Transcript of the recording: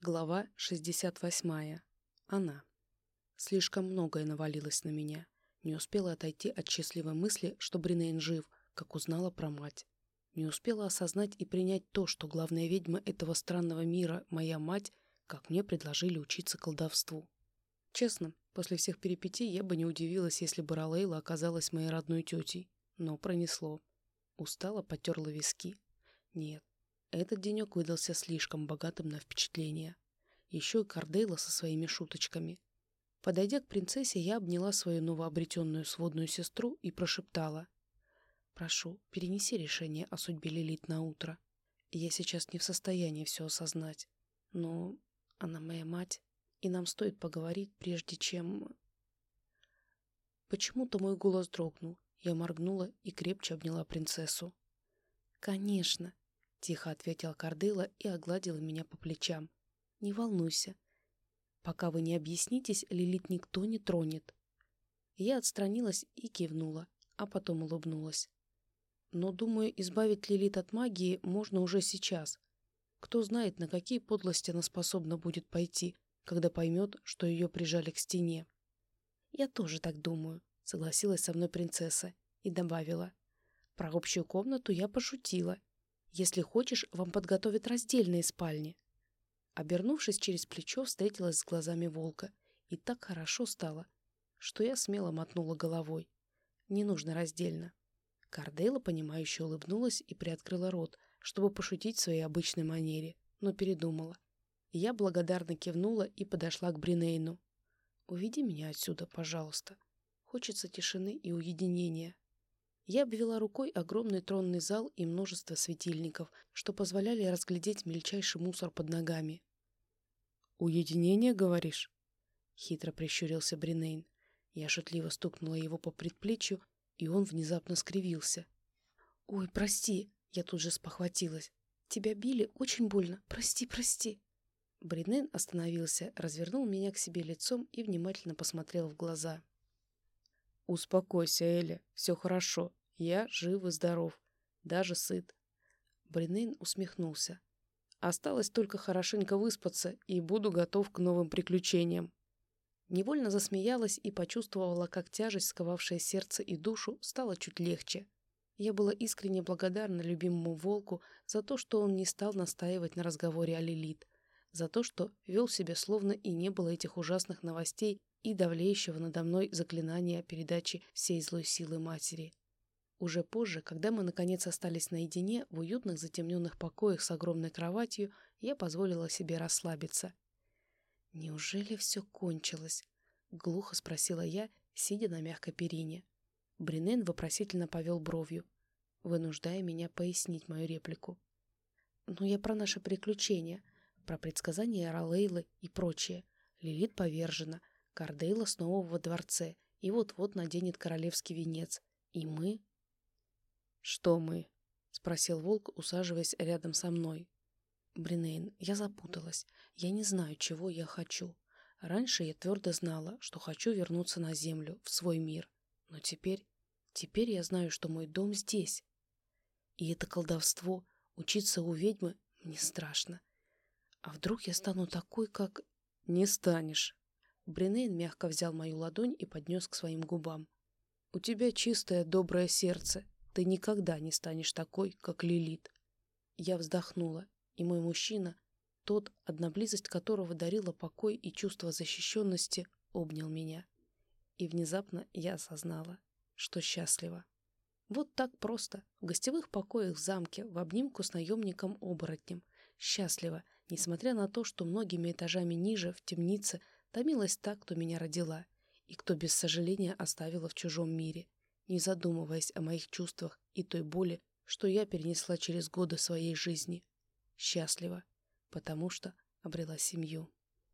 Глава 68. Она. Слишком многое навалилось на меня. Не успела отойти от счастливой мысли, что Бринейн жив, как узнала про мать. Не успела осознать и принять то, что главная ведьма этого странного мира, моя мать, как мне предложили учиться колдовству. Честно, после всех перипетий я бы не удивилась, если бы Ролейла оказалась моей родной тетей. Но пронесло. Устала, потерла виски. Нет, этот денек выдался слишком богатым на впечатления. Еще и Кардейла со своими шуточками. Подойдя к принцессе, я обняла свою новообретенную сводную сестру и прошептала. «Прошу, перенеси решение о судьбе Лилит на утро. Я сейчас не в состоянии все осознать. Но она моя мать, и нам стоит поговорить, прежде чем...» Почему-то мой голос дрогнул. Я моргнула и крепче обняла принцессу. «Конечно, — тихо ответил Кардыла и огладила меня по плечам. «Не волнуйся. Пока вы не объяснитесь, Лилит никто не тронет». Я отстранилась и кивнула, а потом улыбнулась. Но, думаю, избавить Лилит от магии можно уже сейчас. Кто знает, на какие подлости она способна будет пойти, когда поймет, что ее прижали к стене. «Я тоже так думаю», — согласилась со мной принцесса и добавила. «Про общую комнату я пошутила, если хочешь, вам подготовят раздельные спальни». Обернувшись через плечо, встретилась с глазами волка. И так хорошо стало, что я смело мотнула головой. Не нужно раздельно. Кардейла, понимающе улыбнулась и приоткрыла рот, чтобы пошутить в своей обычной манере, но передумала. Я благодарно кивнула и подошла к Бринейну. «Уведи меня отсюда, пожалуйста. Хочется тишины и уединения». Я обвела рукой огромный тронный зал и множество светильников, что позволяли разглядеть мельчайший мусор под ногами. «Уединение, говоришь?» Хитро прищурился Бринейн. Я шутливо стукнула его по предплечью, и он внезапно скривился. «Ой, прости!» Я тут же спохватилась. «Тебя били очень больно. Прости, прости!» Бринейн остановился, развернул меня к себе лицом и внимательно посмотрел в глаза. «Успокойся, Эля, все хорошо. Я жив и здоров, даже сыт. Бринейн усмехнулся. Осталось только хорошенько выспаться, и буду готов к новым приключениям. Невольно засмеялась и почувствовала, как тяжесть, сковавшая сердце и душу, стала чуть легче. Я была искренне благодарна любимому волку за то, что он не стал настаивать на разговоре о Лилит, за то, что вел себя словно и не было этих ужасных новостей и давлеющего надо мной заклинания передачи всей злой силы матери. Уже позже, когда мы наконец остались наедине в уютных затемненных покоях с огромной кроватью, я позволила себе расслабиться. «Неужели все кончилось?» — глухо спросила я, сидя на мягкой перине. Бринен вопросительно повел бровью, вынуждая меня пояснить мою реплику. «Ну, я про наши приключения, про предсказания Ролейлы и прочее. Лилит повержена, Кардейла снова во дворце и вот-вот наденет королевский венец. И мы «Что мы?» — спросил волк, усаживаясь рядом со мной. «Бринейн, я запуталась. Я не знаю, чего я хочу. Раньше я твердо знала, что хочу вернуться на землю, в свой мир. Но теперь... Теперь я знаю, что мой дом здесь. И это колдовство, учиться у ведьмы, мне страшно. А вдруг я стану такой, как... Не станешь. Бринейн мягко взял мою ладонь и поднес к своим губам. У тебя чистое, доброе сердце, ты никогда не станешь такой, как Лилит. Я вздохнула, и мой мужчина, тот, одна близость которого дарила покой и чувство защищенности, обнял меня. И внезапно я осознала, что счастлива. Вот так просто, в гостевых покоях в замке, в обнимку с наемником-оборотнем. Счастлива, несмотря на то, что многими этажами ниже, в темнице, томилась та, кто меня родила, и кто без сожаления оставила в чужом мире не задумываясь о моих чувствах и той боли, что я перенесла через годы своей жизни. Счастлива, потому что обрела семью.